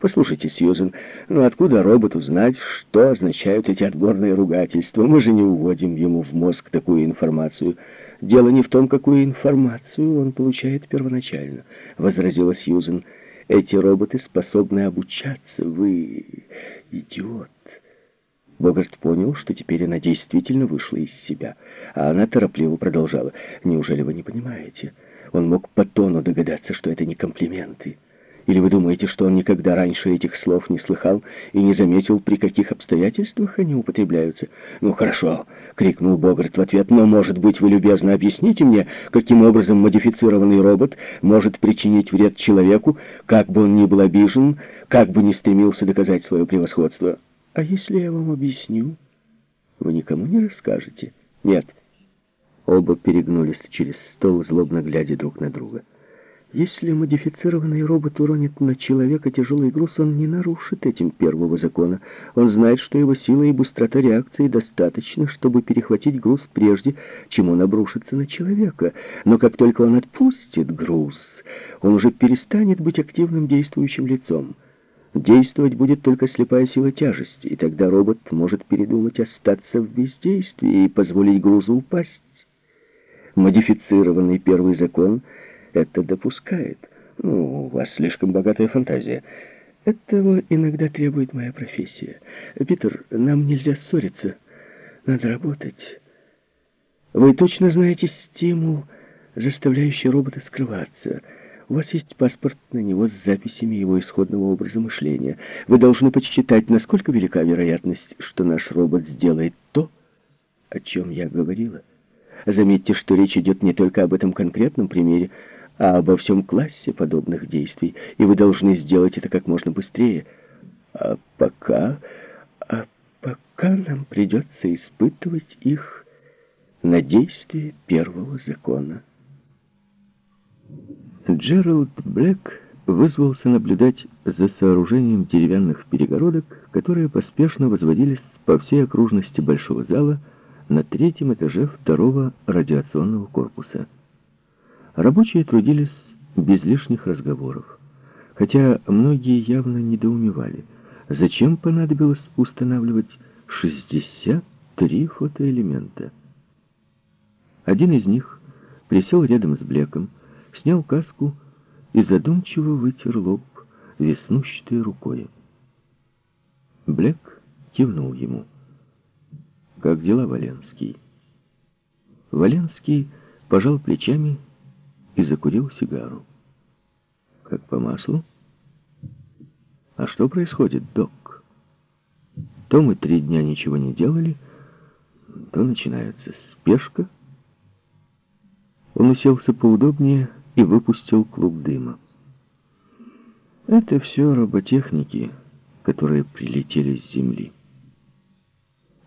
Послушайте, Сьюзен, ну откуда роботу знать, что означают эти отборные ругательства? Мы же не уводим ему в мозг такую информацию. Дело не в том, какую информацию он получает первоначально, возразила Сьюзен. Эти роботы способны обучаться. Вы идиот. Богарт понял, что теперь она действительно вышла из себя, а она торопливо продолжала. «Неужели вы не понимаете? Он мог по тону догадаться, что это не комплименты». Или вы думаете, что он никогда раньше этих слов не слыхал и не заметил, при каких обстоятельствах они употребляются? «Ну, хорошо!» — крикнул Богарт в ответ. «Но, может быть, вы любезно объясните мне, каким образом модифицированный робот может причинить вред человеку, как бы он ни был обижен, как бы ни стремился доказать свое превосходство?» «А если я вам объясню, вы никому не расскажете?» «Нет». Оба перегнулись через стол, злобно глядя друг на друга. Если модифицированный робот уронит на человека тяжелый груз, он не нарушит этим первого закона. Он знает, что его сила и быстрота реакции достаточно, чтобы перехватить груз прежде, чем он обрушится на человека. Но как только он отпустит груз, он уже перестанет быть активным действующим лицом. Действовать будет только слепая сила тяжести, и тогда робот может передумать остаться в бездействии и позволить грузу упасть. Модифицированный первый закон — это допускает. Ну, у вас слишком богатая фантазия. Этого иногда требует моя профессия. Питер, нам нельзя ссориться. Надо работать. Вы точно знаете стимул, заставляющий робота скрываться. У вас есть паспорт на него с записями его исходного образа мышления. Вы должны подсчитать, насколько велика вероятность, что наш робот сделает то, о чем я говорила. Заметьте, что речь идет не только об этом конкретном примере, а обо всем классе подобных действий, и вы должны сделать это как можно быстрее. А пока... А пока нам придется испытывать их на действие первого закона. Джеральд Блэк вызвался наблюдать за сооружением деревянных перегородок, которые поспешно возводились по всей окружности большого зала на третьем этаже второго радиационного корпуса. Рабочие трудились без лишних разговоров, хотя многие явно недоумевали, зачем понадобилось устанавливать 63 фотоэлемента. Один из них присел рядом с Блеком, снял каску и задумчиво вытер лоб веснущатой рукой. Блек кивнул ему. «Как дела, Валенский?» Валенский пожал плечами и закурил сигару. Как по маслу? А что происходит, док? То мы три дня ничего не делали, то начинается спешка. Он уселся поудобнее и выпустил клуб дыма. Это все роботехники, которые прилетели с Земли.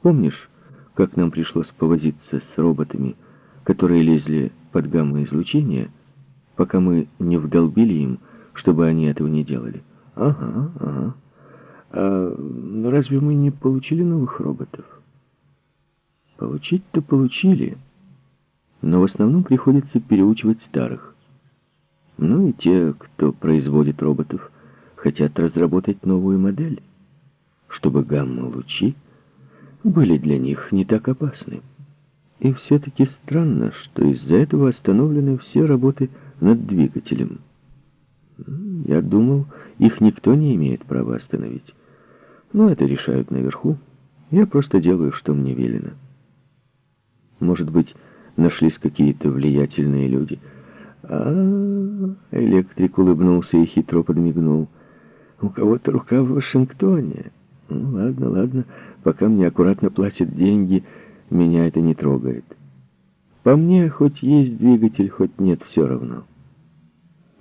Помнишь, как нам пришлось повозиться с роботами, которые лезли под гамма-излучение, пока мы не вдолбили им, чтобы они этого не делали. Ага, ага. А разве мы не получили новых роботов? Получить-то получили, но в основном приходится переучивать старых. Ну и те, кто производит роботов, хотят разработать новую модель, чтобы гамма-лучи были для них не так опасны. И все-таки странно, что из-за этого остановлены все работы над двигателем. Я думал, их никто не имеет права остановить. Но это решают наверху. Я просто делаю, что мне велено. Может быть, нашлись какие-то влиятельные люди. А, -а, а Электрик улыбнулся и хитро подмигнул. У кого-то рука в Вашингтоне. Ну, ладно, ладно, пока мне аккуратно платят деньги, меня это не трогает. По мне, хоть есть двигатель, хоть нет, все равно.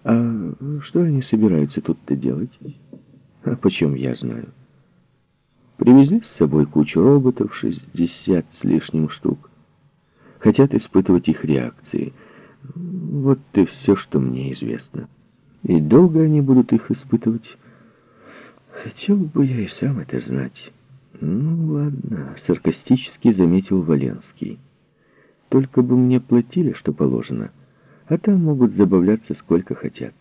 А что они собираются тут-то делать? А почем я знаю? Привезли с собой кучу роботов, 60 с лишним штук. Хотят испытывать их реакции. Вот и все, что мне известно. И долго они будут их испытывать? Хотел бы я и сам это знать. Ну ладно, саркастически заметил Валенский. Только бы мне платили, что положено, а там могут забавляться сколько хотят.